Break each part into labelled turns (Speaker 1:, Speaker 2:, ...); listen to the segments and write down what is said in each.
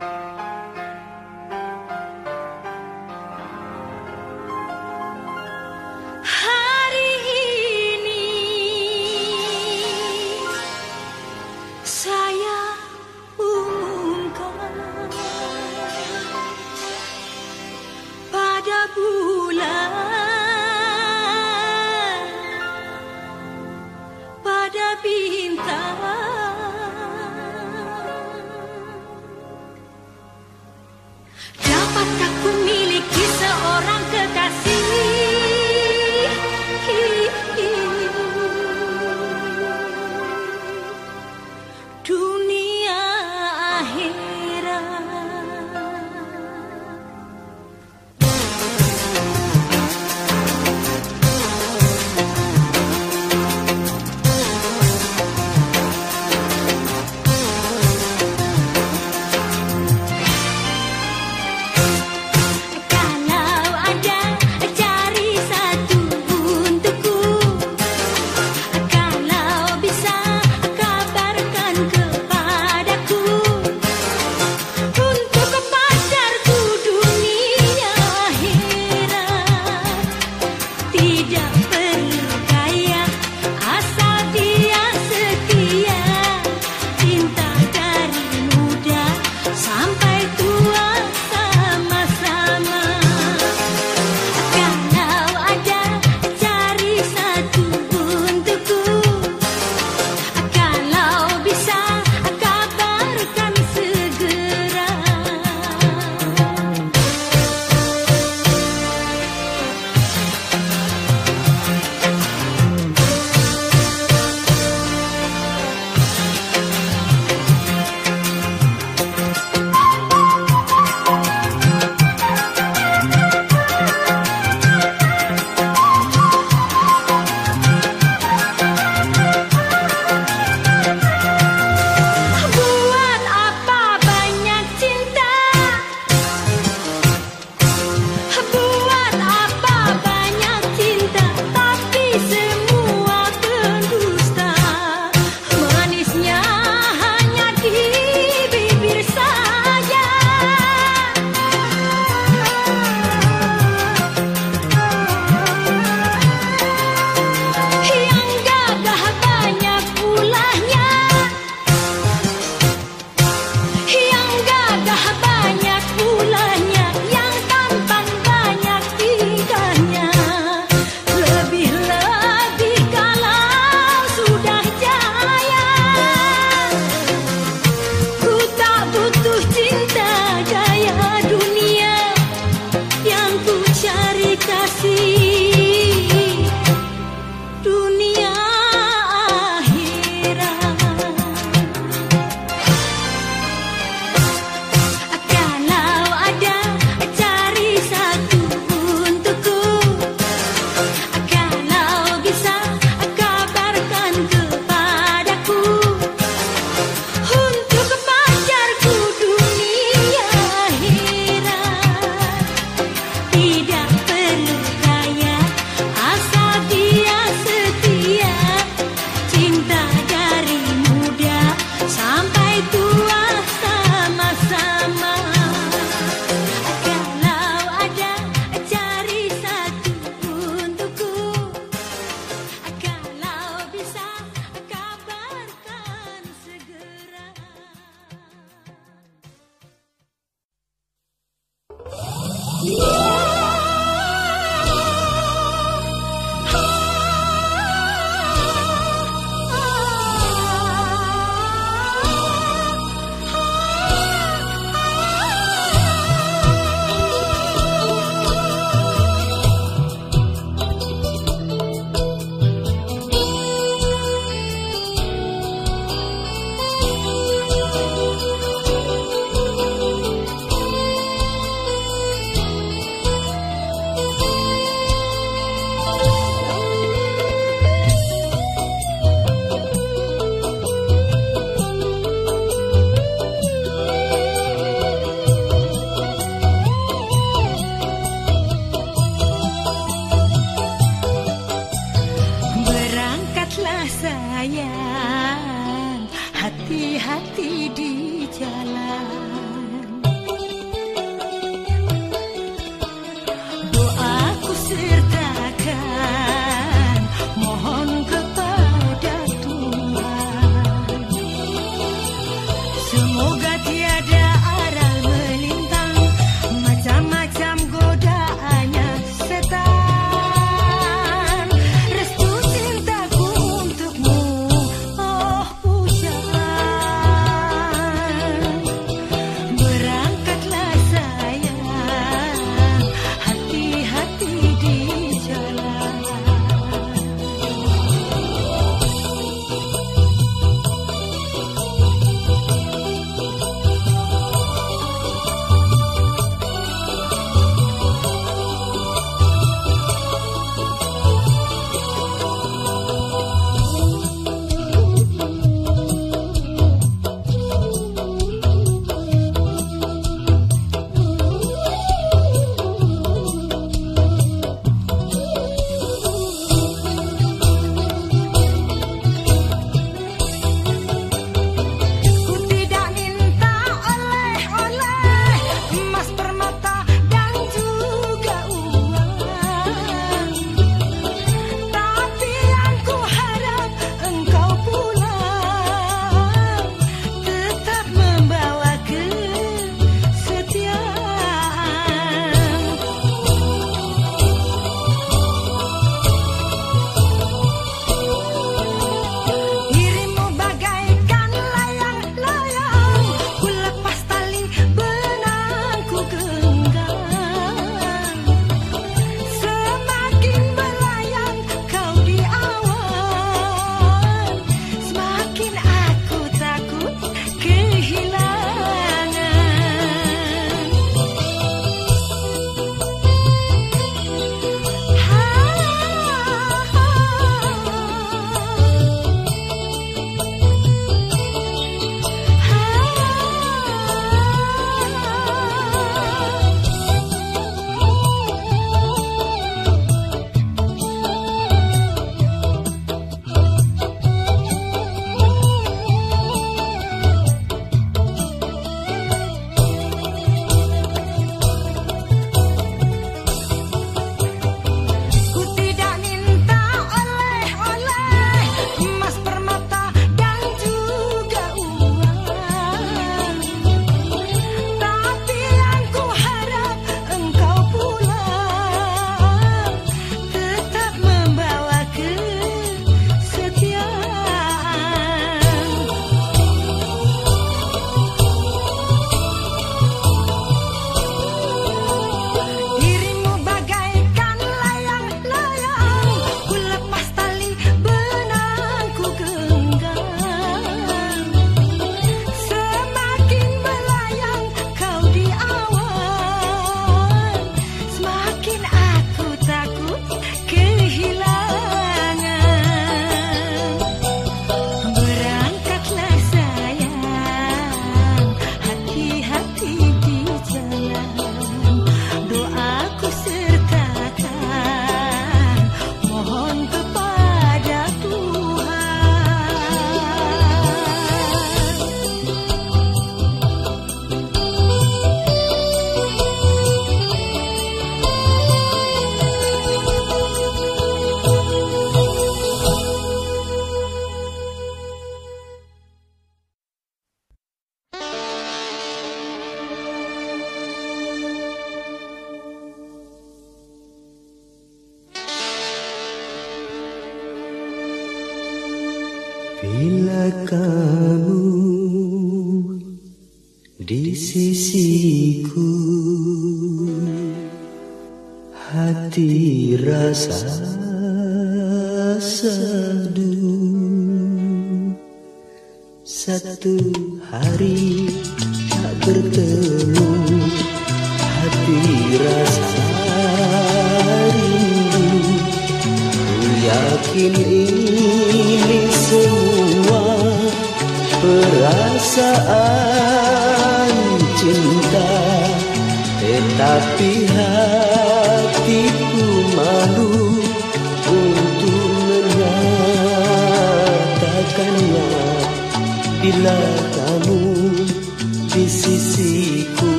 Speaker 1: Hari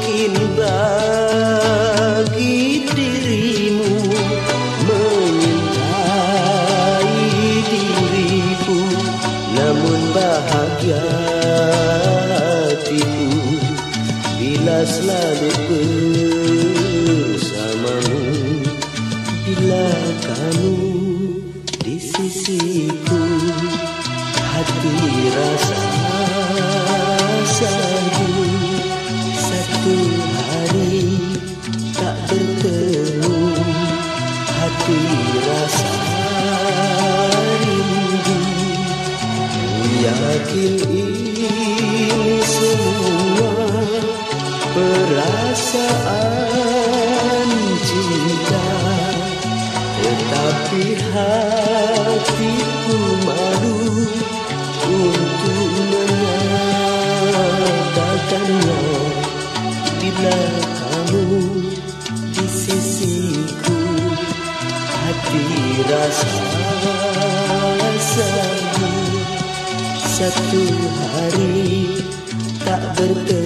Speaker 2: mungkin bagi dirimu mencintai diriku namun bahagia hatiku bila selalu berlaku hatiku malu untuk menyatakannya bila kamu di sisiku hati rasa sedih satu hari tak bertemu.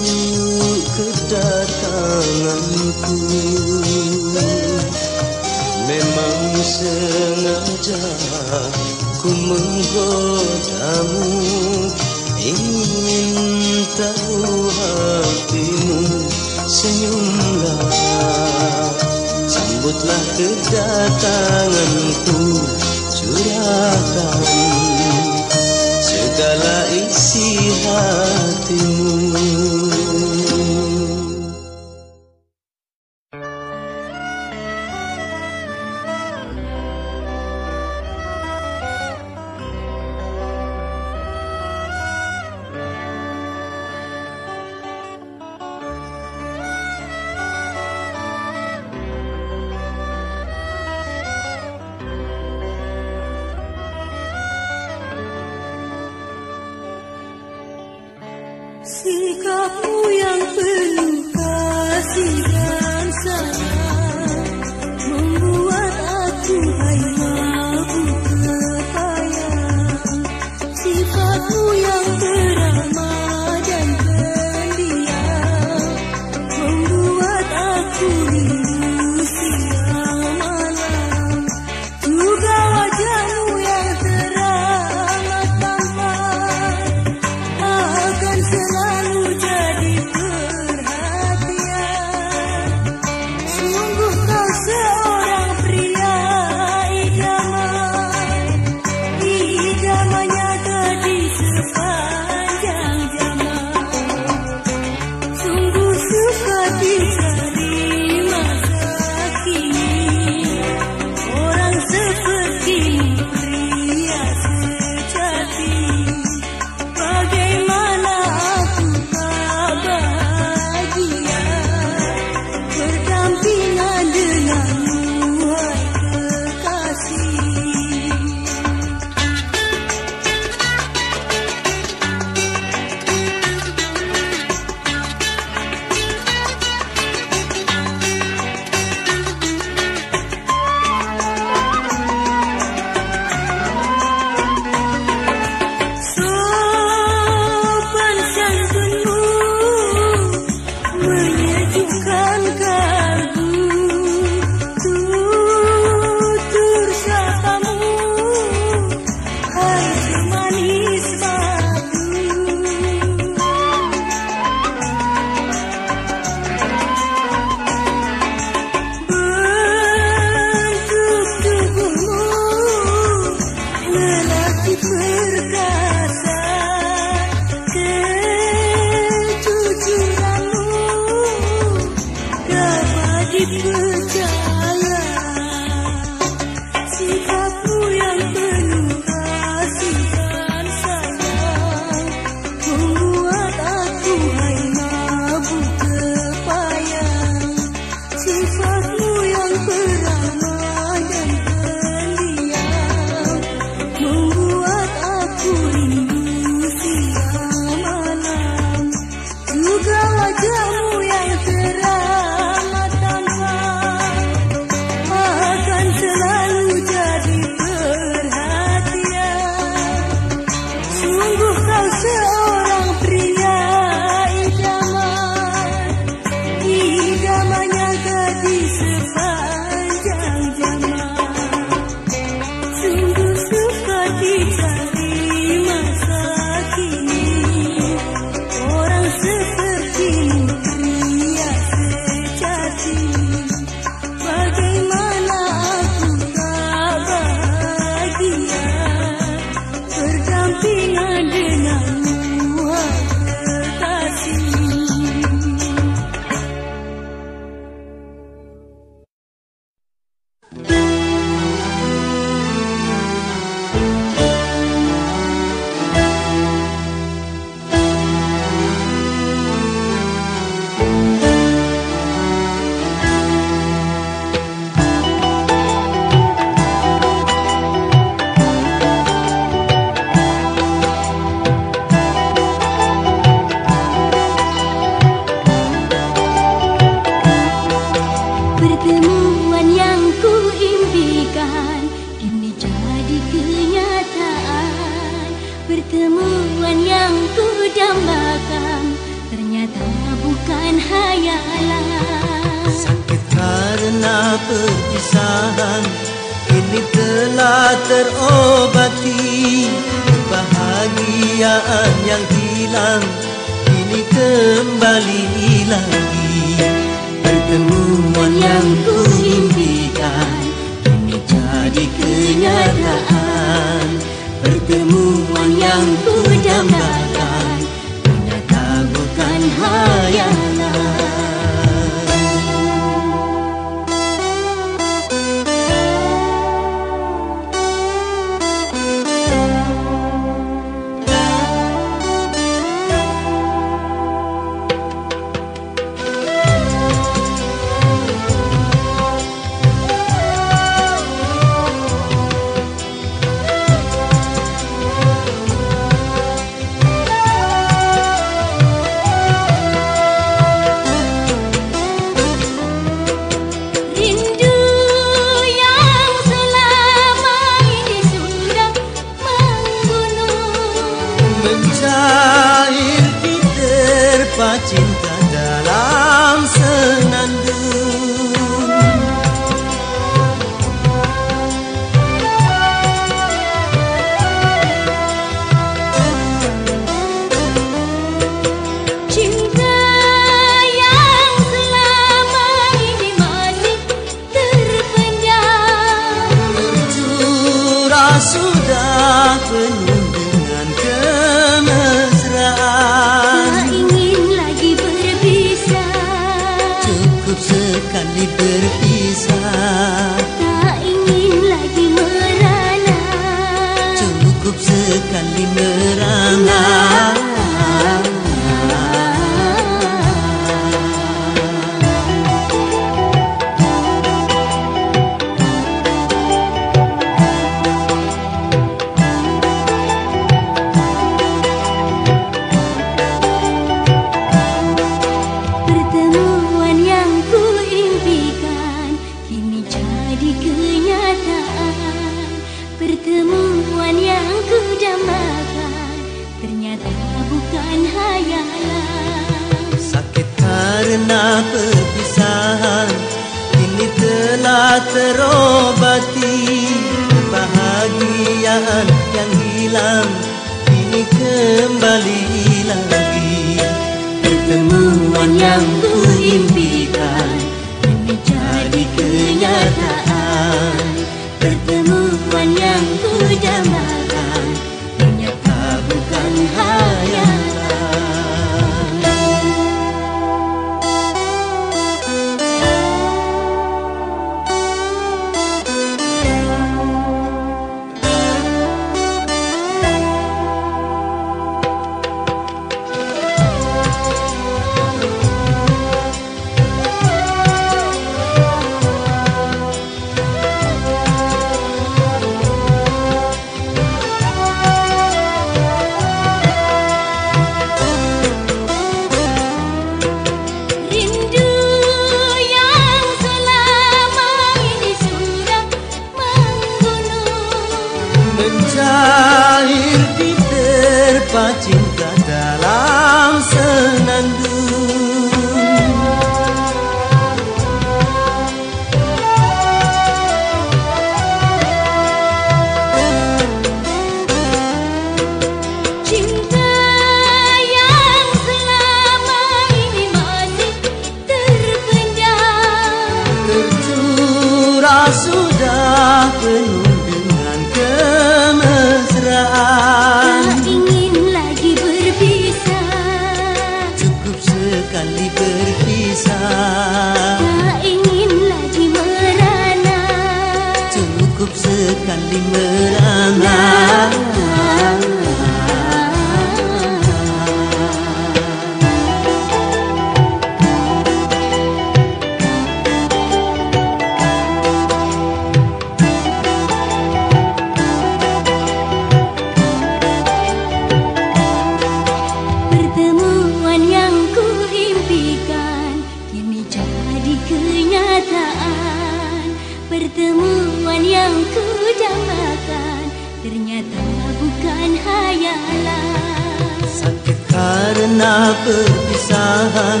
Speaker 2: Karena perpisahan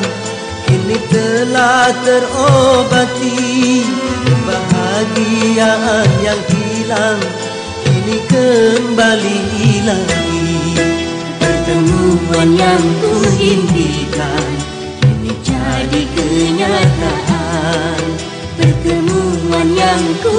Speaker 2: Kini telah terobati. Kebahagiaan yang hilang Kini kembali lagi. Pertemuan yang ku impikan Kini jadi kenyataan. Pertemuan yang ku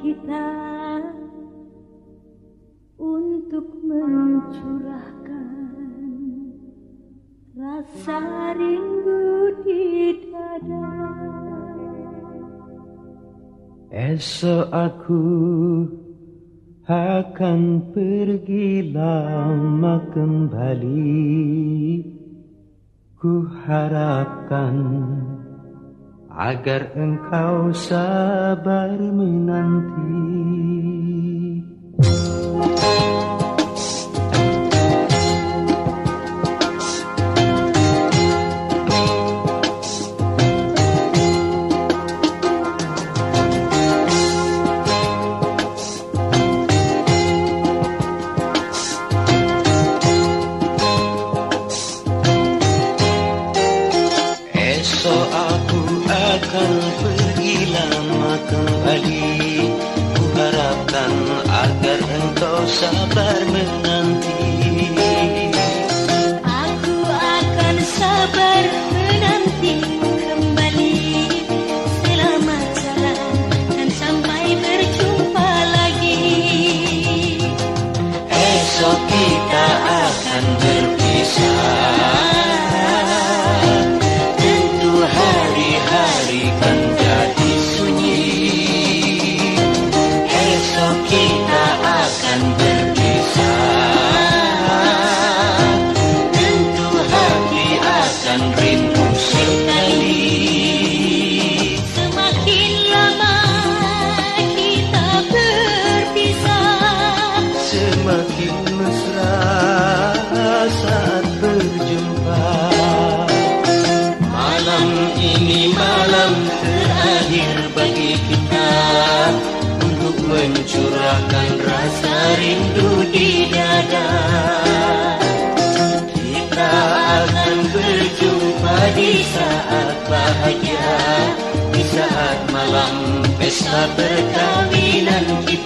Speaker 1: kita untuk mencurahkan rasa rindu di dada.
Speaker 2: Esok aku akan pergi lama kembali Ku harapkan agar engkau sabar menanti mencurahkan rasa rindu di dada. Kita akan berjumpa di saat bahagia. Di saat malam pesta perkawinan kita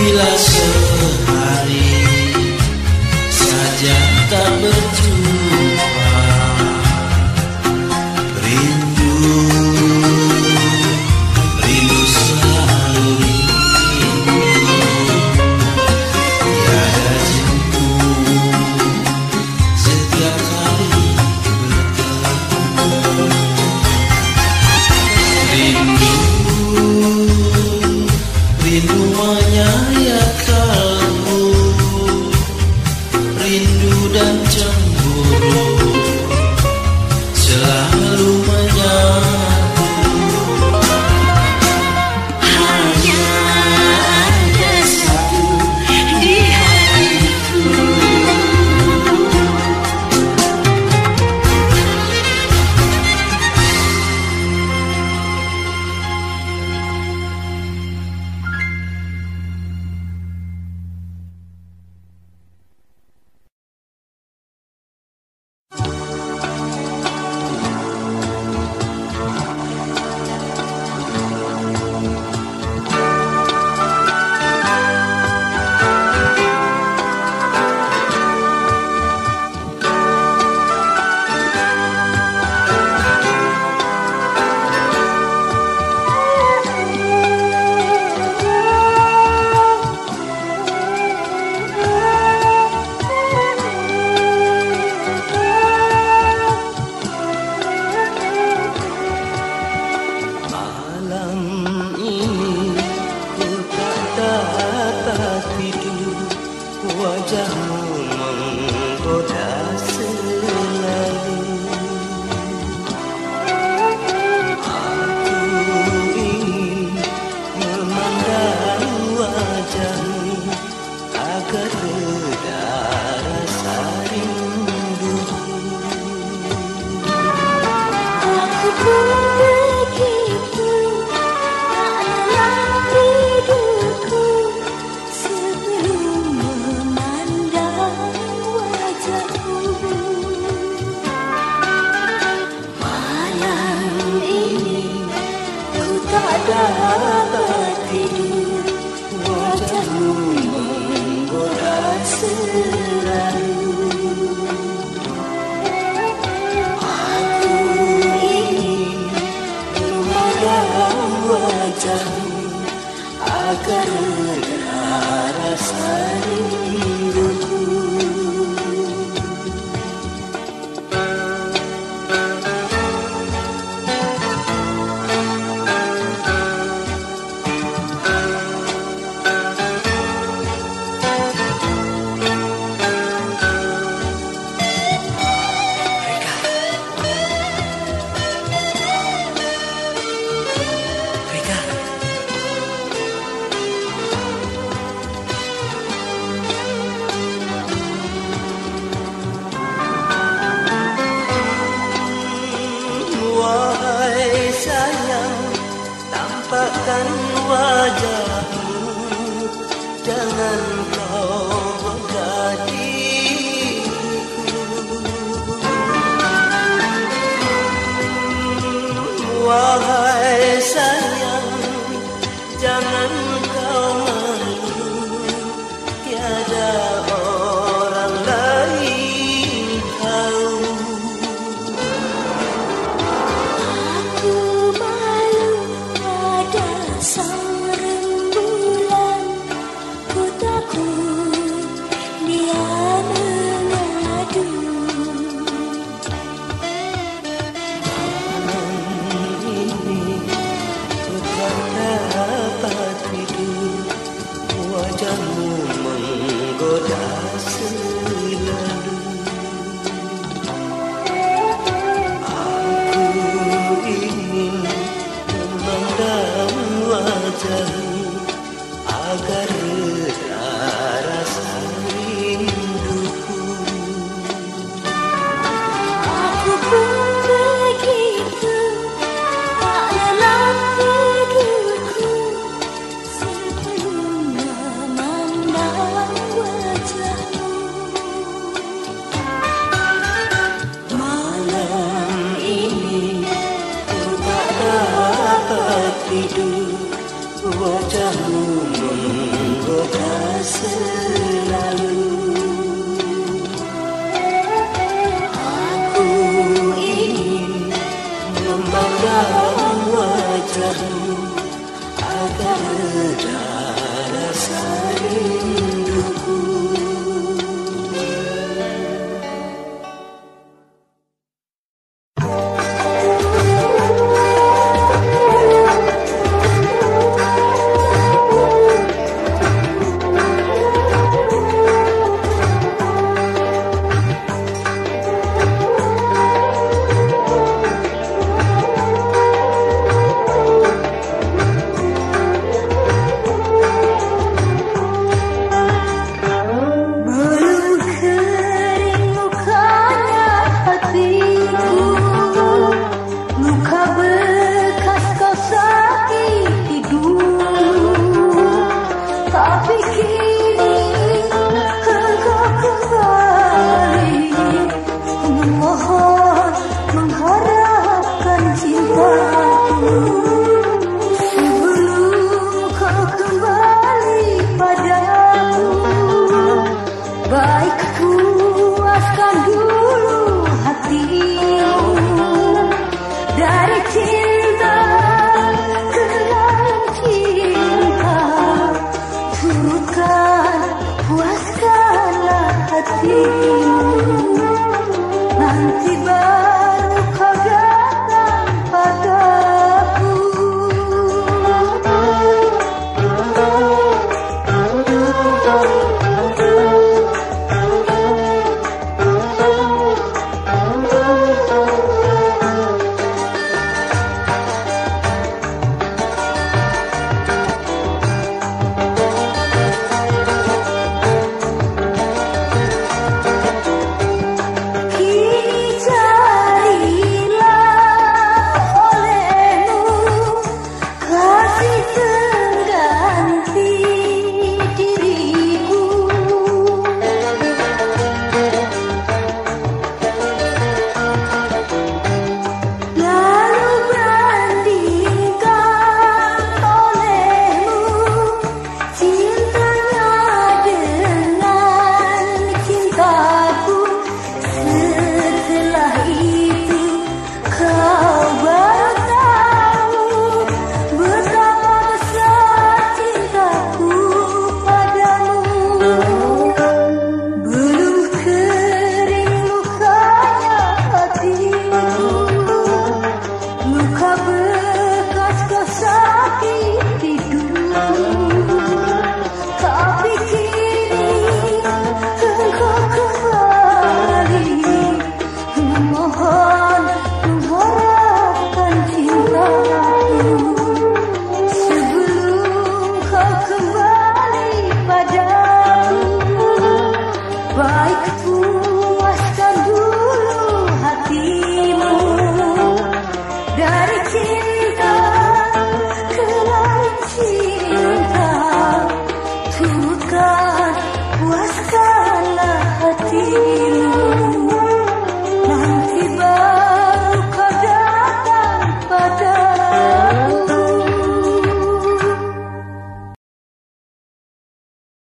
Speaker 2: bila